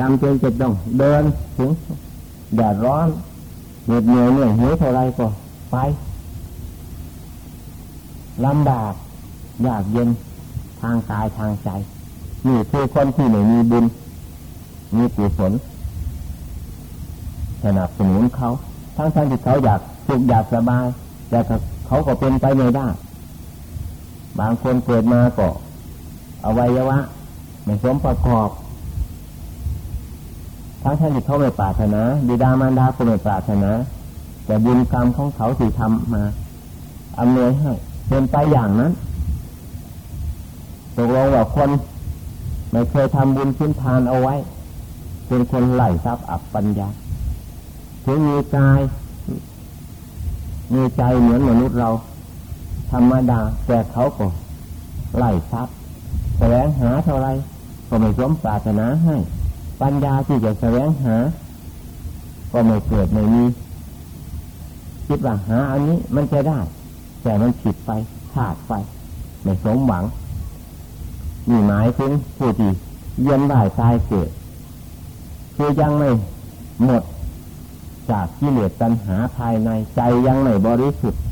จำเป็นจะต้องเดินถึงแดดร้อนเหน็ดเหนื่อยเหนื่อยหิวเท่าไรก็ไปลำบากยากเย็นทางกายทางใจ นี่คือคนที่ไม่มีบุญ มีกุศลสนับสนุนเขา ทั้งทั้งที่เขาอยากสุขอยากสบาย แต่เขาก็เป็นไปไม่ได้ บางคนเกิดมาก็อวัยวะไม่สมประกอบ ทั้งท่านที่เขาไม่ปรารถนาบิดามารดาก็ไม่ปรารถนาแต่บุญกรรมของเขาที่ทำมาอำนวยให้เป็นไปอย่างนั้นตกลงว่าคนไม่เคยทำบุญพื้นทานเอาไว้ เป็นคนไหลทรัพย์อับปัญญาถึงมีกายมีใจเหมือนมนุษย์เรา ธรรมดา แต่เขาก็ไล่ทรัพย์แสวงหาเท่าไรก็ไม่สมปรารถนาให้ ปัญญาที่จะแสวงหา ก็ไม่เกิดไม่มีคิดว่าหาอันนี้มันจะได้ แต่มันผิดไปขาดไปไม่สมหวังนี่หมายถึงผู้ที่เยียนได้ตายเกิด คือยังไม่หมด จากกิเลสตัณหาภายในใจยังไม่บริสุทธิ์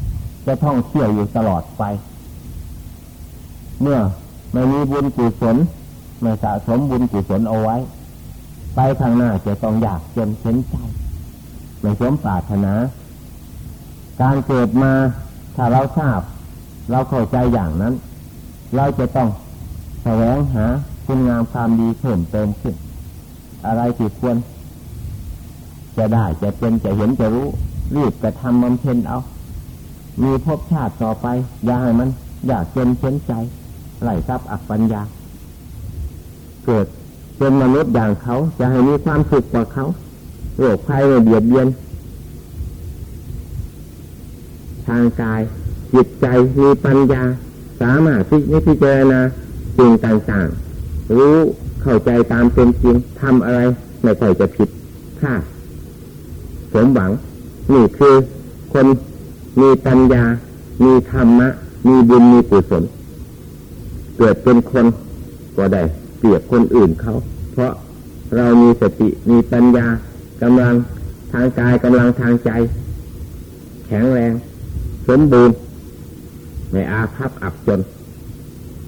จะท่องเที่ยวอยู่ตลอดไป เมื่อไม่มีบุญกุศลไม่สะสมบุญกุศลเอาไว้ ไปข้างหน้าจะต้องอยากจนเข็นใจไม่สมปรารถนา การเกิดมาถ้าเราทราบ เราเข้าใจอย่างนั้น เราจะต้องแสวงหาคุณงามความดีเพิ่มเติมขึ้น อะไรที่ควร จะได้จะเป็นจะเห็นจะรู้ รีบจะทำมันเพ็นเอา มีภพชาติต่อไป อย่าให้มัน อยากจนเช้นใจไหลทรัพย์อักปัญญา เกิด เป็นมนุษย์อย่างเขา จะให้มีความสุขกว่าเขาโรคภัยไม่เบียดเบียน ทางกายจิตใจมีปัญญา สามารถที่นิพจารณาสิ่งต่างๆ รู้เข้าใจตามเป็นจริงทำอะไร ไม่ค่อยจะผิดพลาดสมหวัง นี่คือคนมีปัญญา มีธรรมะ มีบุญมีกุศลเกิดเป็นคนก็ได้ เปรียบคนอื่นเขา เพราะเรามีสติมีปัญญากำลังทางกายกำลังทางใจ แข็งแรง สมบูรณ์ไม่อาภัพอับจน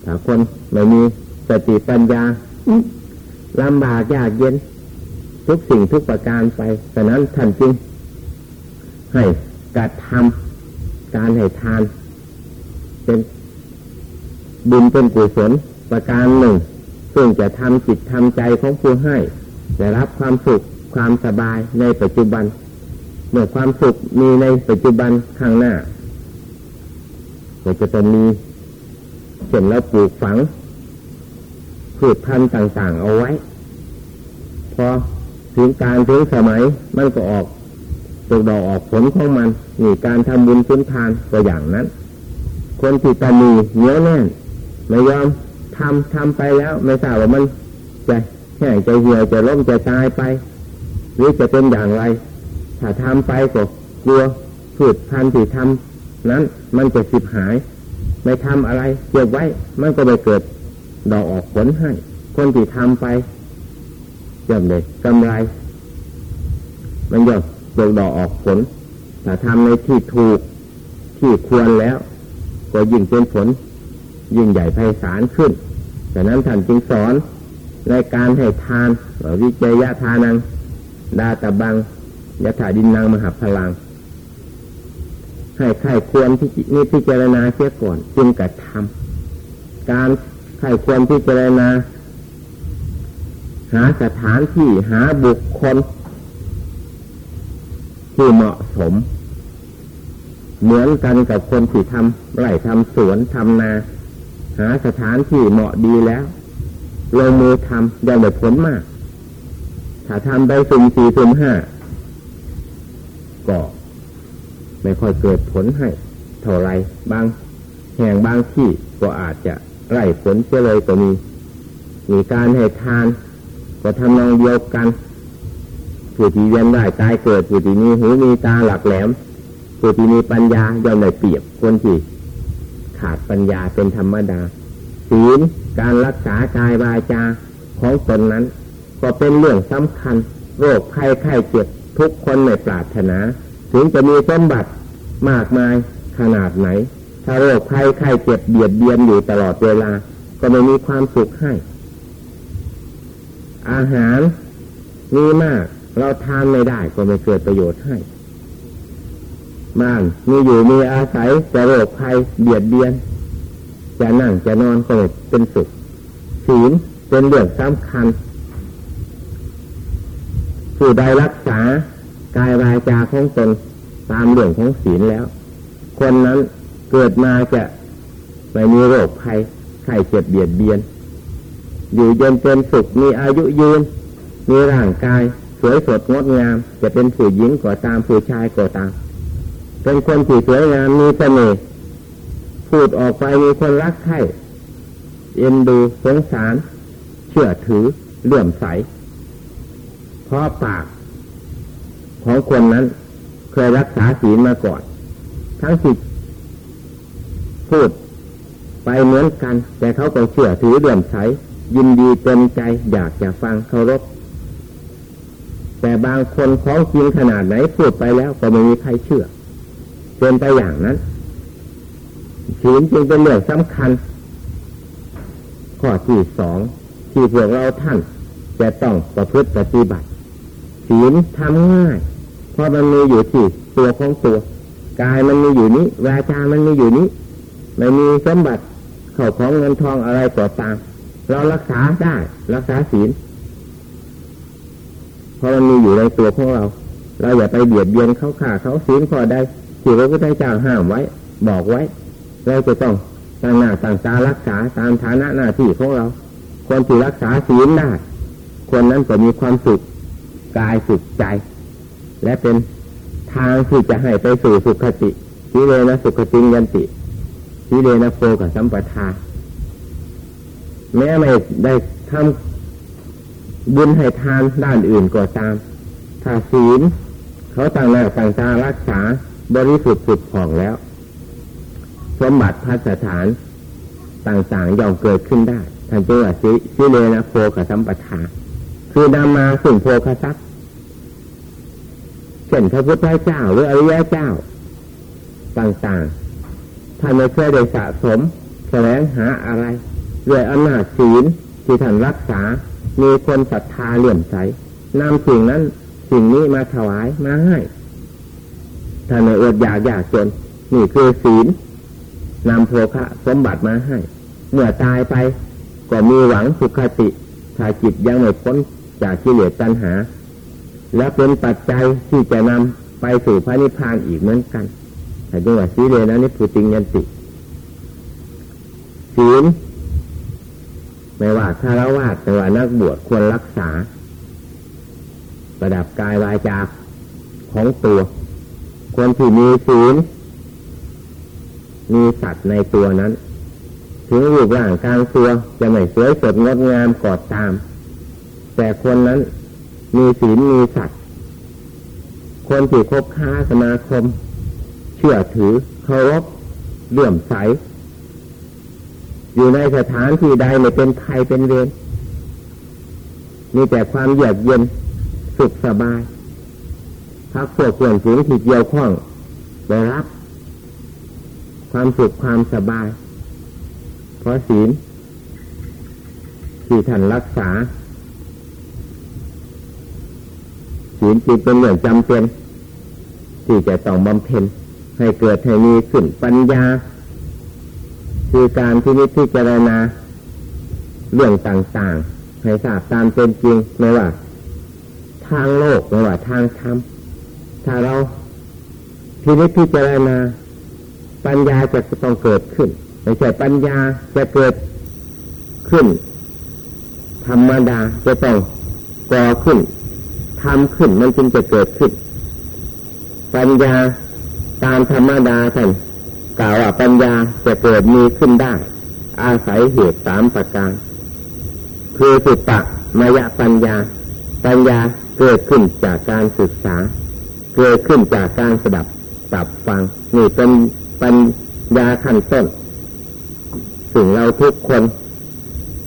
ถ้าคนไม่มีสติปัญญาลำบากยากเย็น ทุกสิ่งทุกประการไปฉะนั้นท่านจึงให้กระทำการให้ทาน เป็นบุญเป็นกุศลประการหนึ่ง ซึ่งจะทำจิตทำใจของผู้ให้ได้รับความสุขความสบายในปัจจุบันเมื่อความสุขมีในปัจจุบันข้างหน้าก็จะต้องมีเช่นเราปลูกฝังพืชพันธุ์ต่างๆ เอาไว้ พอถึงการถึงสมัยมันก็ออกตกดอกออกผลของมันนี่การทำบุญพื้นทานก็อย่างนั้น คนที่ตามีเนื้อแน่นไม่ยอม ทำทำไปแล้ว ไม่ทราบว่ามันจะแห้งจะเหี่ยวจะล้มจะตายไป หรือจะเป็นอย่างไร ถ้าทำไปก็กลัวพืชพันธุ์ที่ทำนั้นมันจะสิบหาย ไม่ทำอะไรเก็บไว้ มันก็ไม่เกิดดอกออกผลให้ คนที่ทำไปย่อมเลยกำไร มันย่อมตกดอกออกผลถ้าทำในที่ถูกที่ควรแล้ว ก็ยิ่งเป็นผลยิ่งใหญ่ไพศาลขึ้น ดังนั้นท่านจึงสอนในการให้ทานวิเจยทานัง ดาตะบังยถาดินนางมหาพลัง ให้ใครควรที่นี่พิจารณาเสียก่อน จึงกระทำการใครควรพิจารณา หาสถานที่หาบุคคล ที่เหมาะสม เหมือนกันกับคนที่ทำไร่ทำสวนทำนา หาสถานที่เหมาะดีแล้วลงมือทำยังได้ผลมาก ถ้าทำไปสุ่มสี่สุ่มห้าก็ไม่ค่อยเกิดผลให้ เท่าไรบางแห่งบางที่ก็อาจจะไร่ผลเสียเลยก็มี มีการให้ทาน ก็ทำนองเดียวกันผู้ที่เวียนได้ตายเกิดผู้ที่มีหูมีตาหลักแหลมผู้ที่มีปัญญาย่อมได้เปรียบคนที่ ขาดปัญญาเป็นธรรมดาศีลการรักษากายวาจาของตนนั้น ก็เป็นเรื่องสำคัญ โรคภัยไข้เจ็บทุกคนไม่ปรารถนา ถึงจะมีสมบัติมากมายขนาดไหน ถ้าโรคภัยไข้เจ็บเบียดเบียนอยู่ตลอดเวลา ก็ไม่มีความสุขให้ อาหารมีมาก เราทานไม่ได้ก็ไม่เกิดประโยชน์ให้ บ้านมีอยู่มีอาศัยจะโรคภัยเบียดเบียน จะนั่งจะนอนก็เป็นสุขศีลเป็นเรื่องสำคัญผู้ใดรักษากายวาจาของตนตามเรื่องของศีลแล้ว คนนั้นเกิดมาจะไม่มีโรคภัยไข้เจ็บเบียดเบียน อยู่เย็นเป็นสุขมีอายุยืน มีร่างกาย สวยสดงดงาม จะเป็นผู้หญิงก็ตามผู้ชายก็ตาม เป็นคนที่สวยงามมีเสน่ห์พูดออกไปมีคนรักใคร่เอ็นดูสงสาร เชื่อถือเลื่อมใสเพราะปากของคนนั้นเคยรักษาศีลมาก่อน ทั้งสิพูดไปเหมือนกัน แต่เขาก็เชื่อถือเลื่อมใส ยินดีเต็มใจอยากจะฟังเคารพแต่บางคนของจริงขนาดไหนพูดไปแล้วก็ไม่มีใครเชื่อ เป็นไปอย่างนั้นศีลจึงเป็นเรื่องสำคัญ ข้อที่สองที่พวกเราท่าน จะต้องประพฤติปฏิบัติศีลทำง่าย เพราะมันมีอยู่ที่ตัวของตัว กายมันมีอยู่นี้วาจามันมีอยู่นี้ไม่มีสมบัติเข้าของเงินทองอะไรต่อตามเรารักษาได้รักษาศีลเพราะมันมีอยู่ในตัวของเรา เราอย่าไปเบียดเบียนเขาข่าเขาศีลพอได้ ที่พระพุทธเจ้าห้ามไว้ บอกไว้ เราจะต้องตั้งหน้าตั้งตารักษาตามฐานะหน้าที่ของเรา คนที่รักษาศีลได้ คนนั้นก็มีความสุขกายสุขใจ และเป็นทางที่จะให้ไปสู่สุขติทีเลนะสุขติยันติทีเลนะโฟกับสัมปทา แม้ไม่ได้ทำบุญให้ทานด้านอื่นก็ตาม ถ้าศีลเขาต่างหน้าต่างตารักษา บริสุทธิ์สุดผ่องแล้วสมบัติพัสถานต่างๆย่อมเกิดขึ้นได้ท่านจึงว่าสิเลนะโพกสัมปทาคือนำมาสิ่งโพคสักเช่นพระพุทธเจ้าหรืออริยเจ้า ต่างๆท่านไม่เคยได้สะสมแสวงหาอะไรด้วยอำนาจศีลที่ท่านรักษา มีคนศรัทธาเลื่อมใสนำสิ่งนั้นสิ่งนี้มาถวายมาให้ ถ้าไม่อดอยากอยากจน นี่คือศีลนำโภคะสมบัติมาให้ เมื่อตายไป ก็มีหวังสุขติถ้าจิตยังไม่พ้นจากกิเลสตัณหา และเป็นปัจจัยที่จะนำไปสู่พระนิพพานอีกเหมือนกันแต่จังหวะสีเลนะนี่ผูติงยันติศีลไม่ว่าคารวะไม่ว่านักบวชควรรักษา ประดับกายวาจาของตัว คนที่มีศีลมีสัตว์ในตัวนั้น ถึงรูปร่างกลางตัวจะไม่สวยสดงดงามกอดตาม แต่คนนั้นมีศีลมีสัตว์คนที่คบค้าสมาคม เชื่อถือเคารพเลื่อมใส อยู่ในสถานที่ใดไม่เป็นไทยเป็นเวรมีแต่ความเยือกเย็นสุขสบาย พักพวกเพื่อนฝูงที่เกี่ยวข้องได้รับ ความสุขความสบาย เพราะศีลที่ท่านรักษาศีลจึงเป็นเรื่องจำเป็น ที่จะต้องบำเพ็ญให้เกิดให้มีขึ้นปัญญา คือการที่นิพพิจารณาเรื่องต่างๆ ให้ทราบตามเป็นจริงไม่ว่า ทางโลกไม่ว่าทางธรรม ถ้าเราพินิจพิจารณาปัญญาจะต้องเกิดขึ้นไม่ใช่ปัญญาจะเกิดขึ้น ธรรมดาจะต้องก่อขึ้นทำขึ้นมันจึงจะเกิดขึ้น ปัญญาตามธรรมดาท่านกล่าวว่าปัญญาจะเกิดมีขึ้นได้ อาศัยเหตุสามประการ คือสุตตะมายะปัญญา ปัญญาเกิดขึ้นจากการศึกษา เกิดขึ้นจากการสดับสับฟังนี่เป็นปัญญาขั้นต้นสิ่งเราทุกคน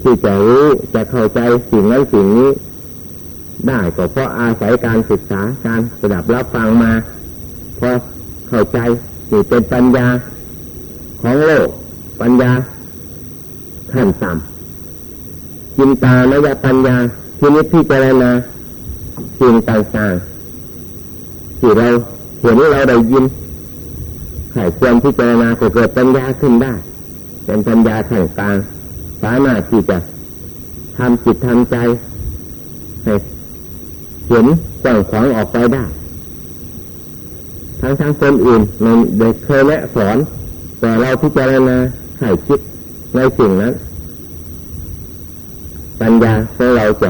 ที่จะรู้จะเข้าใจสิ่งนั้นสิ่งนี้ ได้ก็เพราะอาศัยการศึกษาการสดับรับฟังมาพอเข้าใจนี่เป็นปัญญาของโลก ปัญญาขั้นต่ำจินตามยปัญญาที่นิพพิจรณาสิ่งต่างๆ ที่เราเห็นเราได้ยินไขควรพิจารณาเกิดปัญญาขึ้นได้ เป็นปัญญาขั้นกลางสามารถที่จะทำจิตทำใจให้เห็นกว้างขวางออกไปได้ ทั้งทั้งคนอื่นในเด็กเคยแนะสอน แต่เราพิจารณาไข่คิดในสิ่งนั้น ปัญญาของเราจะ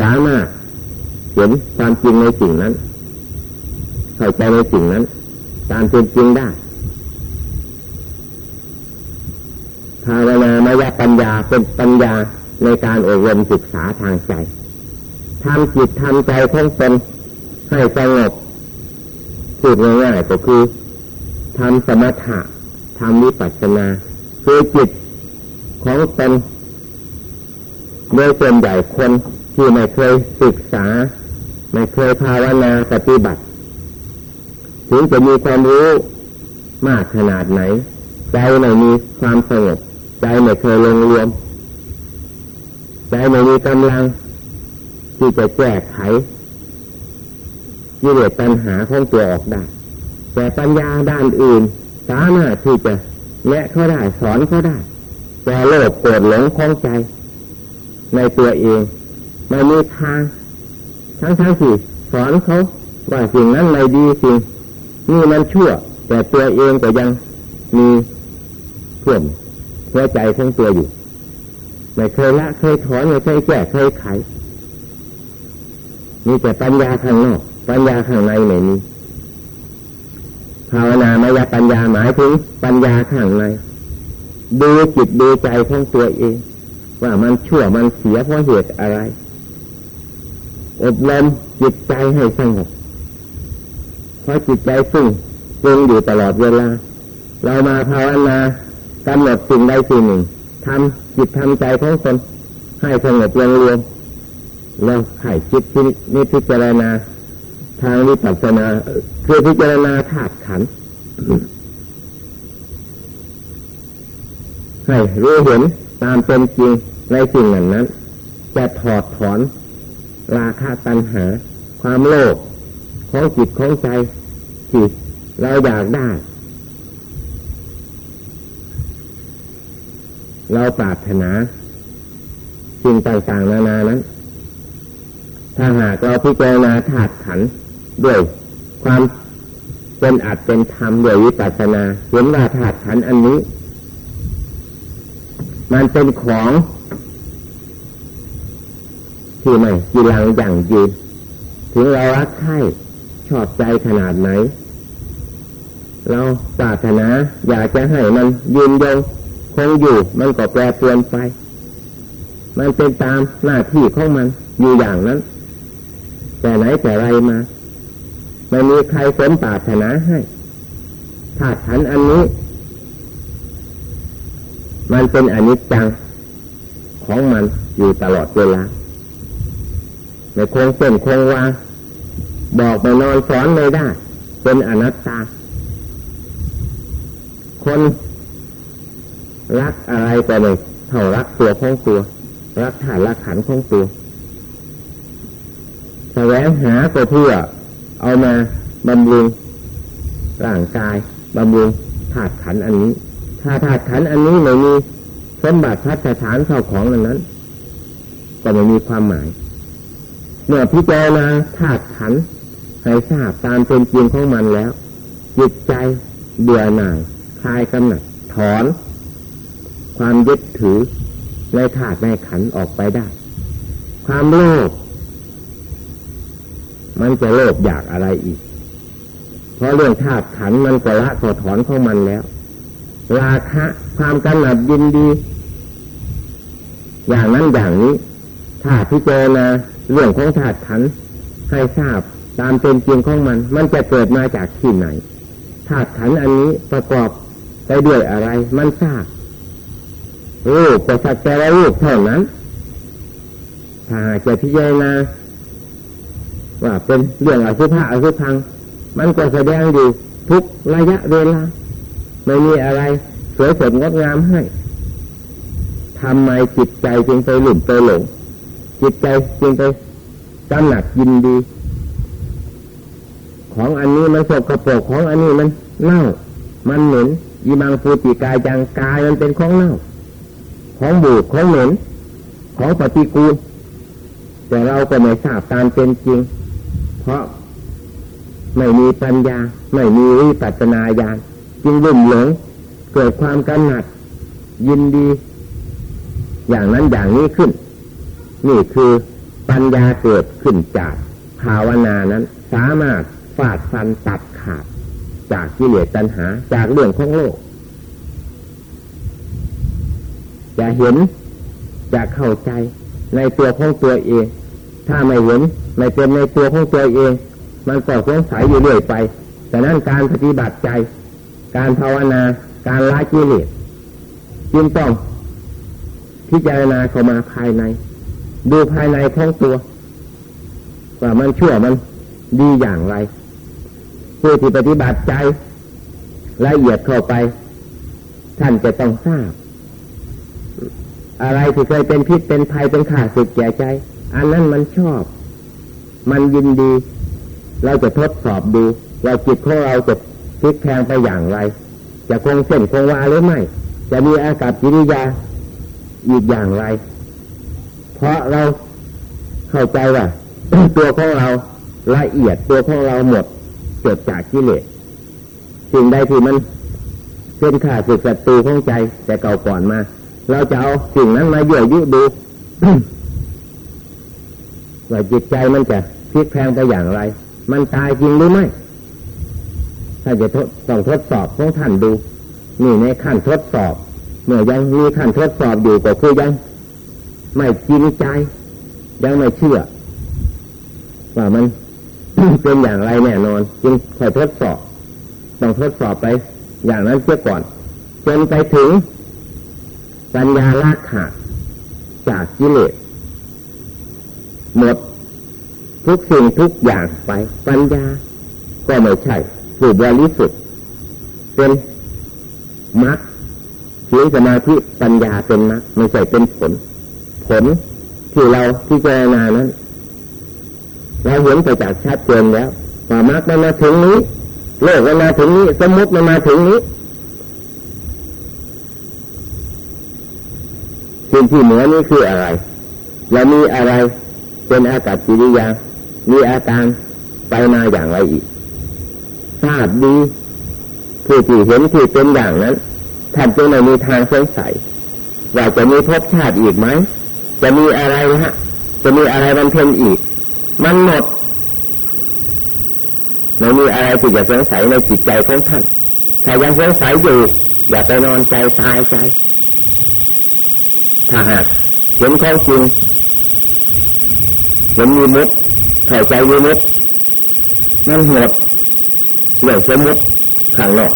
สามารถเห็นความจริงในสิ่งนั้น เข้าใจในสิ่งนั้น ตามเป็นจริงได้ ภาวนามายปัญญาเป็นปัญญาในการอบรมศึกษาทางใจทำจิตทำใจของตนให้สงบพูดง่ายๆก็คือทำสมถะทำวิปัสสนาคือจิตของตนโดยส่วนใหญ่คนที่ไม่เคยศึกษา ไม่เคยภาวนาปฏิบัติ ถึงจะมีความรู้มากขนาดไหน ใจไม่มีความสงบใจไม่เคยลงรวม ใจไม่มีกำลัง ที่จะแก้ไขยิเลสปัญหาของตัวออกได้ แต่ปัญญาด้านอื่น สามารถที่จะแนะเขาได้สอนเขาได้แต่โลภโกรธหลงคล้องใจ ในตัวเองไม่มีทางทั้งทั้งที่สอนเขาว่าสิ่งนั้นไม่ดีสิ่ง นี่มันชั่ว แต่ตัวเองก็ยังมีเพื่อนหัวใจของตัวอยู่ไม่เคยละเคยถอนไม่เคยแก้เคยไขมีแต่ปัญญาข้างนอกปัญญาข้างในไม่มีภาวนามายปัญญาหมายถึงปัญญาข้างในดูจิตดูใจของตัวเอง ว่ามันชั่วมันเสียเพราะเหตุอะไร อบรมจิตใจให้สงบ เพราะจิตใจฟุ้งฟุ้งอยู่ตลอดเวลา เรามาภาวนากำหนดสิ่งใดสิ่งหนึ่งทำจิตทำใจของตนให้สงบรวมแล้วไข่คิดที่นี่พิจารณา ทางวิปัสสนา คือพิจารณาธาตุขันธ์ให้รู้เห็นตามเป็นจริงในสิ่งนั้นนั้น จะถอดถอน ราคะตัณหา ความโลภ ของจิตของใจที่เราอยากได้ เราปรารถนาสิ่งต่างๆนานานั้น ถ้าหากเราพิจารณาธาตุขันด้วยความเป็นอัดเป็นธรรมด้วยวิปัสสนาเห็นว่าธาตุขันอันนี้ มันเป็นของที่ไม่กีรังอย่างยืนถึงเรารักใคร่ ชอบใจขนาดไหน เราปรารถนาอยากจะให้มันยืนยงคงอยู่ มันก็แปรเปลี่ยนไป มันเป็นตามหน้าที่ของมันอยู่อย่างนั้น แต่ไหนแต่ไรมาไม่มีใครสมปรารถนาให้ธาตุขันอันนี้ มันเป็นอนิจจังของมันอยู่ตลอดเวลาในคงเส้นคงวา บอกไปนอนสอนไม่ได้ เป็นอนัตตา คนรักอะไรก็ไม่เท่ารักตัวของตัว รักฐานรักขันของตัวแสวงหาก็เพื่อ เอามาบำรุงร่างกายบำรุงธาตุขันอันนี้ ถ้าธาตุขันอันนี้ไม่มีสมบัติพัฒฐานเข้าของนั้นนั้น ก็ไม่มีความหมาย เมื่อพิจารณาธาตุขัน ให้ทราบตามเป็นจริงของมันแล้ว จิตใจเบื่อหน่ายคลายกำหนัดถอน ความยึดถือในธาตุในขันออกไปได้ ความโลภมันจะโลภอยากอะไรอีก เพราะเรื่องธาตุขันมันก็ละก็ถอนของมันแล้ว ราคะความกำหนัดยินดี อย่างนั้นอย่างนี้ถ้าพิจารณาเรื่องของธาตุขันให้ทราบ ตามเป็นจริงของมัน มันจะเกิดมาจากที่ไหนธาตุขันอันนี้ประกอบไปด้วยอะไร มันทราบรูปก็สักแต่ละรูปเท่านั้น ถ้าจะพิจารณาว่าเป็นเรื่องอสุภะอสุพัง มันก็แสดงอยู่ทุกระยะเวลา ไม่มีอะไร สวยสดงดงามให้ทำไมจิตใจจึงไปหลุ่มไปหลงจิตใจจึงไปกำหนักยินดี ของอันนี้มันสกปรกของอันนี้มันเน่า มันเหม็นยีมังฟูติกายจังกายมันเป็นของเน่า ของบูดของเหม็นของปฏิกูลแต่เราก็ไม่ทราบตามเป็นจริง เพราะไม่มีปัญญา ไม่มีวิปัสนาญาณจึงลุ่มหลงเกิดความกำหนัด ยินดี อย่างนั้นอย่างนี้ขึ้น นี่คือปัญญาเกิดขึ้นจากภาวนานั้น สามารถ ฟาดฟันตัดขาด จากกิเลสตัณหา จากเรื่องของโลก จะเห็นจะเข้าใจในตัวของตัวเอง ถ้าไม่เห็นไม่เป็นในตัวของตัวเอง มันก็สงสัยอยู่เรื่อยไป แต่นั้นการปฏิบัติใจ การภาวนา การละกิเลสจึงต้องพิจารณาเข้ามาภายใน ดูภายในของตัว ว่ามันชั่วมันดีอย่างไร ผู้ที่ปฏิบัติใจละเอียดเข้าไป ท่านจะต้องทราบ อะไรที่เคยเป็นพิษเป็นภัยเป็นข่าสึกแก่ใจ อันนั้นมันชอบ มันยินดี เราจะทดสอบดูว่าจิตของเราจะพลิกแพงไปอย่างไร จะคงเส้นคงวาหรือไม่ จะมีอากับกิริยาอีกอย่างไร เพราะเราเข้าใจว่าตัวของเราละเอียดตัวของเราหมด เกิดจากกิเลสสิ่งใดที่มันเป็นข่าสึกศัตรูของใจ แต่เก่าก่อนมา เราจะเอาสิ่งนั้นมาเยื่อยุดูว่าจิตใจมันจะพลิกแพงไปอย่างไร มันตายจริงหรือไม่ถ้าจะต้องทดสอบของท่านดู นี่ในขั้นทดสอบ เมื่อยังมีขั้นทดสอบอยู่ก็คือยัง ไม่จริงใจ ยังไม่เชื่อ ว่ามัน เป็นอย่างไรแน่นอน จึงค่อยทดสอบ ต้องทดสอบไป อย่างนั้นเสียก่อนจนไปถึง ปัญญาละขาดจากกิเลสหมดทุกสิ่งทุกอย่างไป ปัญญา ก็ไม่ใช่ผู้บริสุทธิ์เป็นมรรคศีลสมาธิปัญญาเป็นมรรคไม่ใช่เป็นผล ผลที่เราที่เจรณานั้น เราเห็นไปจากชัดเจนแล้วว่ามรรคมันมาถึงนี้โลกมันมาถึงนี้ สมมติมันมาถึงนี้สิ่งที่เหนือนี้คืออะไรและมีอะไรเป็นอากับกิริยา มีอาการไปมาอย่างไรอีกทราบดีผู้ที่เห็นที่เป็นอย่างนั้นท่านจึงไม่มีทางสงสัยว่าจะมีภพชาติอีกไหม จะมีอะไรฮะ จะมีอะไรบันเทิงอีก มันหมดไม่มีอะไรที่จะสงสัยในจิตใจของท่านถ้ายังสงสัยอยู่ อย่าไปนอนใจตายใจ ถ้าหากเห็นข้อจริงเห็นมีมุดเข้าใจมีมุดมันหมดเรื่องสมมติข้างนอก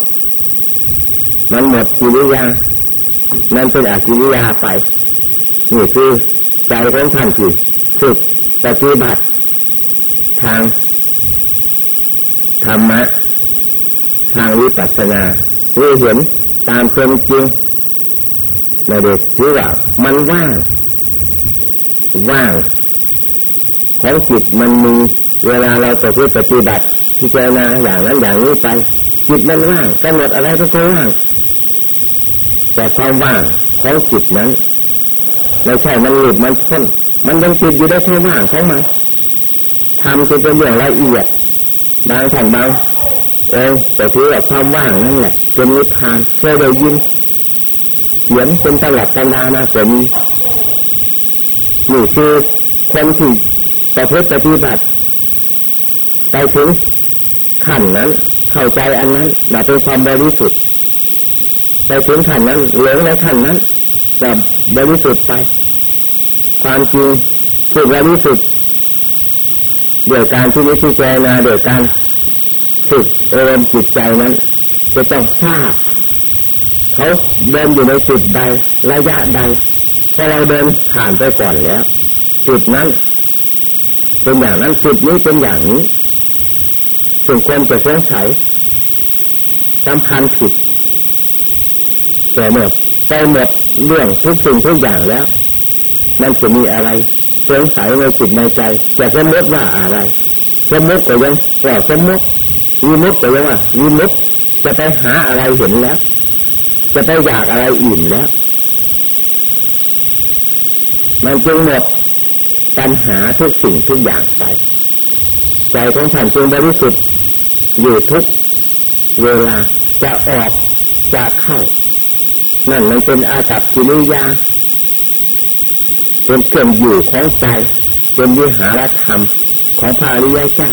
มันหมดกิริยามันเป็นอากิริยาไป นี่คือใจของท่านที่ฝึกปฏิบัติ ทางธรรมะ ทางวิปัสสนาคือเห็นตามเป็นจริงไม่ได้ถือว่ามันว่าง ว่าง ของจิตมันมีเวลาเราไปปฏิบัติพิจารณาอย่างนั้นอย่างนี้ไปจิตมันว่างกำหนดอะไรก็ว่าง แต่ความว่างของจิตนั้นไม่ใช่มันหลุดมันพ้นมันยังติดอยู่ในความว่างของมัน ทำจนเป็นเรื่องละเอียด บางท่านบางเออแต่ถือว่าความว่างนั่นแหละเป็นนิพพานเคยได้ยินเขียนเป็นตลับตำรามาผมนี่คือคนที่ประพฤติปฏิบัติ ไปถึงขั้นนั้น เข้าใจอันนั้นแบบเป็นความบริสุทธิ์ไปถึงขั้นนั้นเหลงในขั้นนั้นจะบริสุทธิ์ไป ความจริงคือบริสุทธิ์ โดยการที่นิพพานาโดยการฝึกเอรมจิตใจนั้น จะต้องทราบเขาเดินอยู่ในจุดใดระยะใดพอเราเดินผ่านไปก่อนแล้วจุดนั้น เป็นอย่างนั้นจิตนี้เป็นอย่างนี้ถึงควรจะสงสัยสำคัญผิดแต่เมื่อไปหมดเรื่องทุกสิ่งทุกอย่างแล้วมันจะมีอะไร สงสัยในจิตในใจจะสมมติว่าอะไร สมมติก็ยังว่าสมมติวีมุตก็ยังว่าวีมุตจะไปหาอะไรเห็นแล้ว จะไปอยากอะไรอิ่มแล้ว มันจึงหมดปัญหาทุกสิ่งทุกอย่างไป ใจของท่านจึงบริสุทธิ์อยู่ทุกเวลาจะออกจะเข้า นั่นมันเป็นอากัปกิริยา เป็นเครื่องอยู่ของใจ เป็นวิหารธรรมของพระริยเจ้า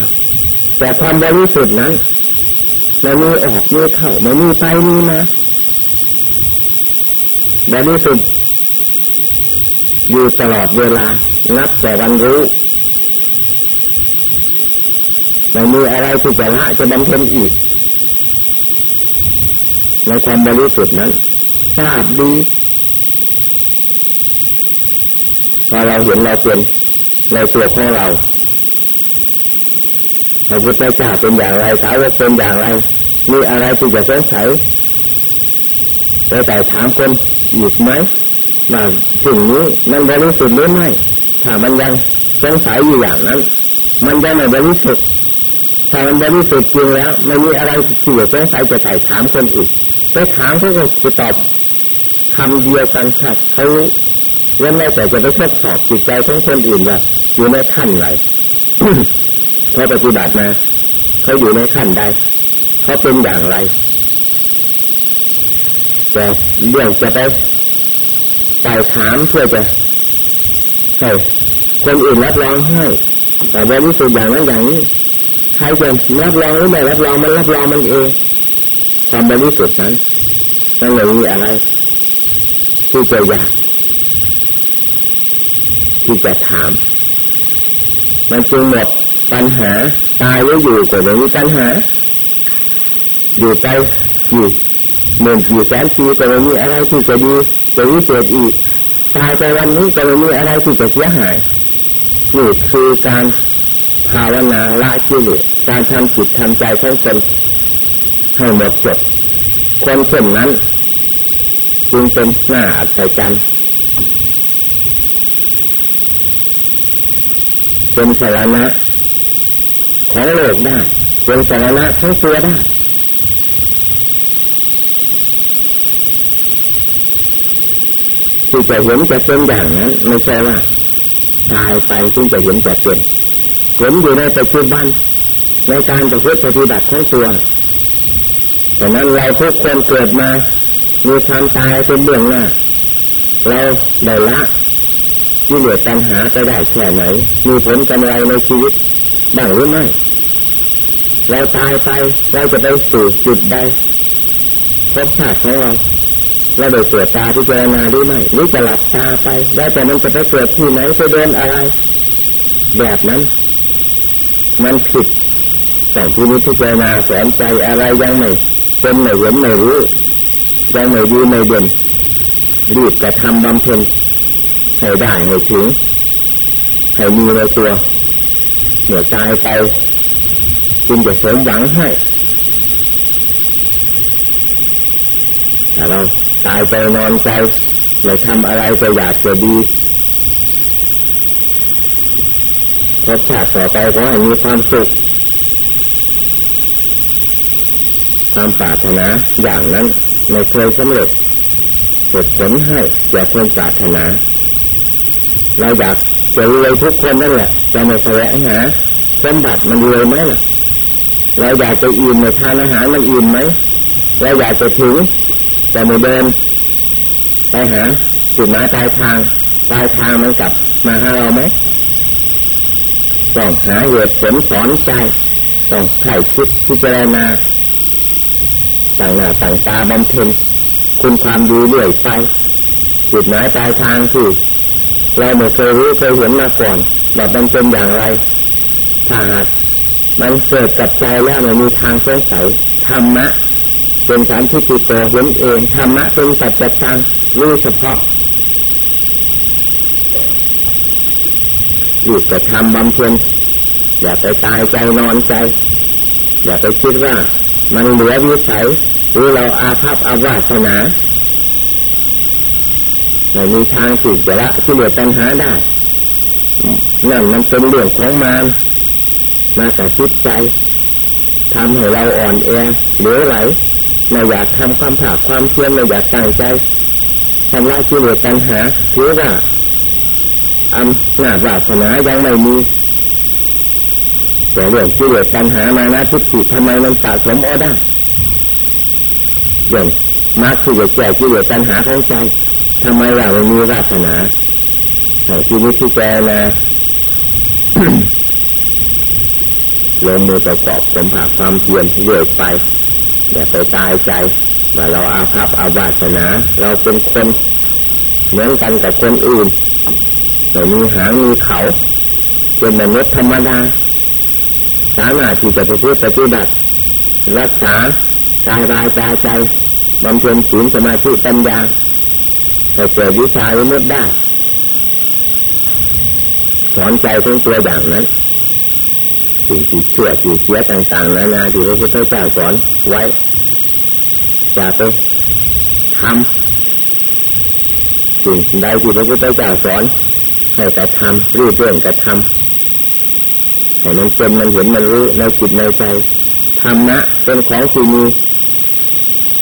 แต่ความบริสุทธิ์นั้นไม่มีออกไม่เข้าไม่มีไปมีมาบริสุทธิ์อยู่ตลอดเวลานับแต่วันรู้ไม่มีอะไรที่จะละจะบำเพ็ญอีก ในความบริสุทธิ์นั้นทราบดี พอเราเห็นเราเป็นในตัวของเราพระพุทธเจ้าเป็นอย่างไรสาวกเป็นอย่างไร มีอะไรที่จะสงสัยไปแต่ถามคนอีกไหมว่าสิ่งนี้มันบริสุทธิ์หรือไม่ถ้ามันยังสงสัยอยู่อย่างนั้น มันยังไม่บริสุทธิ์ถ้ามันบริสุทธิ์จริงแล้วไม่มีอะไรที่จะสงสัยจะไต่ถามคนอีกไปถามเขาก็จะตอบคำเดียวกันถ้าเขา แล้วแม้แต่จะไปทดสอบจิตใจของคนอื่นว่าอยู่ในขั้นไหนเขาปฏิบัติมาเขาอยู่ในขั้นใดเขาเป็นอย่างไร แต่เรื่องจะไปไปถามเพื่อจะให้คนอื่นรับรองให้ แต่บริสุทธิ์อย่างนั้นอย่างนี้ใครจะรับรองหรือไม่รับรองมันรับรองมันเองความบริสุทธิ์นั้นมันไม่มีอะไรที่จะอยาก ที่จะถาม มันจึงหมดปัญหาตายไว้วอยู่ก็ไม่มีปัญหา อยู่ไปอยู่หมื่นกี่แสนปีก็ไม่มีอะไรที่จะดีจะวิเศษอีกตายไปวันนี้ก็ไม่มีอะไรที่จะเสียหายนี่คือการภาวนาละกิเลสการทำจิตทำใจของตนให้หมดจดคนเช่นนั้น จึงเป็นหน้าอัศจรรย์ เป็นสารณะของโลกได้ เป็นสารณะของตัวได้ที่จะเห็นจะเป็นอย่างนั้น ไม่ใช่ว่าตายไปจึงจะเห็นจะเป็นเห็นอยู่ในปัจจุบัน ในการประพฤติปฏิบัติของตัวแต่นั้นเราทุกคนเกิดมา มีความตายเป็นเบื้องหน้า เราได้ละ กิเลสตัณหาไปได้แค่ไหน มีผลกำไรในชีวิตบ้างหรือไม่เราตายไปเราจะไปสู่จุดใดพบชาติของเราเราได้เกิดตาพิจารณาหรือไม่หรือจะหลับตาไปแล้วแต่มันจะไปเกิดที่ไหนจะเดินอะไร แบบนั้น มันผิดต้องที่นี้พิจารณาสอนใจอะไรยังไม่เป็นไม่เห็นไม่รู้ยังไม่ดีไม่เด่นรีบกระทำบำเพ็ญ ให้ได้ให้ถึงให้มีในตัวเมื่อตายไปจึงจะสมหวังให้ถ้าเราตายไปนอนใจไม่ทำอะไรก็อยากจะดีรสชาติต่อไปขอให้มีความสุขความปรารถนาอย่างนั้นไม่เคยสำเร็จเหตุผลให้แก่คนปรารถนา เราอยากจะรวยทุกคนนั่นแหละจะไม่แสวงหาสมบัติมันรวยไหมล่ะ เราอยากจะอิ่มในทานอาหารมันอิ่มไหมเราอยากจะถึงแต่ไม่เดินไปหาจุดหมายปลายทางปลายทางมันกลับมาหาเราไหมต้องหาเหตุผลสอนใจต้องไข่คิดพิจารณาต่างหน้าต่างตาบำเพ็ญคุณความดีเรื่อยไปจุดหมายปลายทางที่ เราไม่เคยรู้เคยเห็นมาก่อนว่ามันเป็นอย่างไร ถ้าหากมันเกิดกับใจแล้วมันมีทางสงสัยธรรมะ เป็นสารที่ติโตเห็นเองธรรมะเป็นสัจจังรู้เฉพาะหยุดกระทำบำเพ็ญอย่าไปตายใจนอนใจ อย่าไปคิดว่ามันเหลือวิสัยหรือเราอาภัพอาวาสนา ไม่มีทางสิจะละที่เหลือปัญหาได้ นั่นมันเป็นเรื่องของมารมาแต่คิดใจทำให้เราอ่อนแอเหลือไหลไม่อยากทำความผาความเพียรไม่อยากตั้งใจทำลายกิเลสปัญหาถือว่าอำนาจวาสนายังไม่มีแต่เรื่องกิเลสปัญหามานะทิฏฐิทำไมมันสะสมเอาได้เรื่องมรรคที่จะแก้กิเลสปัญหาของใจ ทำไมเราไม่มีวาสนาให้ที่นี้ที่แกนะลงมือประกอบสมผัสความเพียรเรื่อยไปอย่าไปตายใจว่าเราอาภัพอาวาสนา เราเป็นคนเหมือนกันกับคนอื่นแต่มีหางมีเขา เป็นมนุษย์ธรรมดาสามารถที่จะไปพูดปฏิบัติรักษากายวาจาใจบำเพ็ญศีลสมาธิปัญญา ให้เกิดวิชาวิมุตได้ สอนใจทั้งตัวอย่างนั้นสิ่งที่เชื่อที่เสียต่างๆนานาที่พระพุทธเจ้าสอนไว้จะไปทำสิ่งใดที่พระพุทธเจ้าสอนให้กระทำรีบเร่งกระทำให้มันเป็นมันเห็นมันรู้ในจิตในใจธรรมะเป็นของที่มี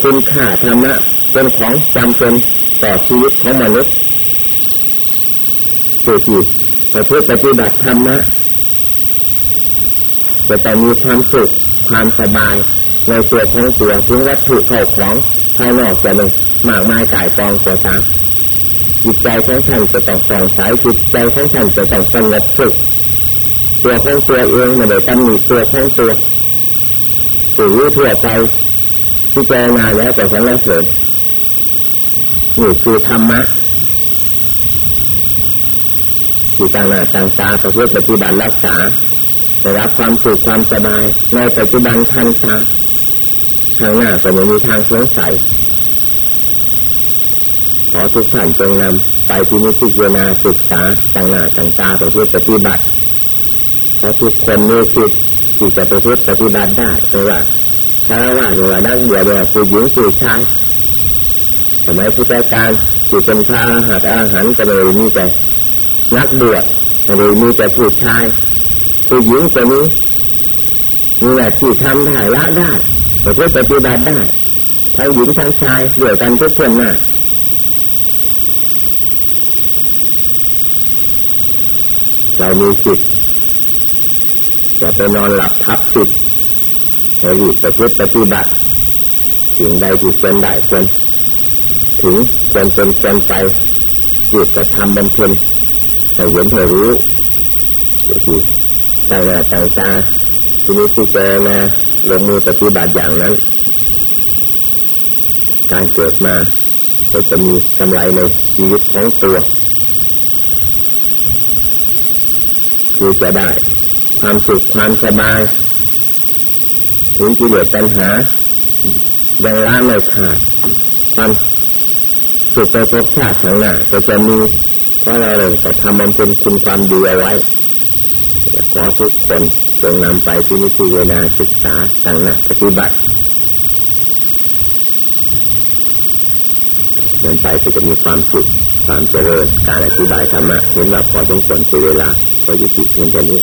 คุณค่าธรรมะเป็นของจำเป็น ต่อชีวิตของมนุษย์สุที่ประพฤติปฏิบัติธรรมนะจะแต่มีความสุขความสบายในตัวของตัวถึงวัตถุเข้าของภายนอกจะไม่มากมายกายกองตัวตามจิตใจของท่านจะต้องส่องสายจิตใจของท่านจะต้องสงบสุขตัวของตัวเองไม่ได้ตำหนิตัวของตัวสื่อทั่วไปที่เจนาแล้วแต่สรรเสริญ นี่คือธรรมะที่ต่างหน้าต่างตาประพฤติปฏิบัติรักษาได้รับความสุขความสบาย ในปัจจุบันทันตาทางหน้าก็ไม่มีทางสงสัยขอทุกท่านจงนำไปที่นิพพานาศึกษาต่างหน้าต่างตาประพฤติปฏิบัติเพราะทุกคนมีสิทธิ์ที่จะประพฤติปฏิบัติได้ไม่ว่าชาวว่าไม่ว่านักเบื่อเบื่อผู้หญิงผู้ชาย สมัยพุทธกาลที่เป็นพระอาหารอาหารก็เลยมีแต่นักบวชก็เลยมีแต่ผู้ชายผู้หญิงตัวนี้มีหน้าที่ทำได้ละได้แต่เพื่อปฏิบัติได้ทั้งหญิงทั้งชายเดียวกันทุกคนหน้าเรามีสิทธิ์จะไปนอนหลับทับสิทธิ์ให้รีบประพฤติปฏิบัติสิ่งใดที่ควรได้ควร ถึงควรเป็นควรไปรีบจะทำบำเพ็ญให้เห็นให้รู้ที่ต่างหน้าต่างตาที่นี้ที่เจอมาลงมือปฏิบัติอย่างนั้น การเกิดมาก็จะมีกำไรในชีวิตของตัว คือจะได้ความสุขความสบาย ถึงกิเลสปัญหายังล้าไม่ขาดความ สุขไปพบชาติข้างหน้าก็จะมีเพราะเราเองจะทำมันเป็นคุณความดีเอาไว้ ขอทุกคนจงนำไปที่นิพพานาศึกษาตั้งหน้าปฏิบัติเดินไปก็จะมีความสุขความเจริญการอธิบายธรรมะเห็นว่าพอสมควรเสียเวลาขอยุติเพียงแค่นี้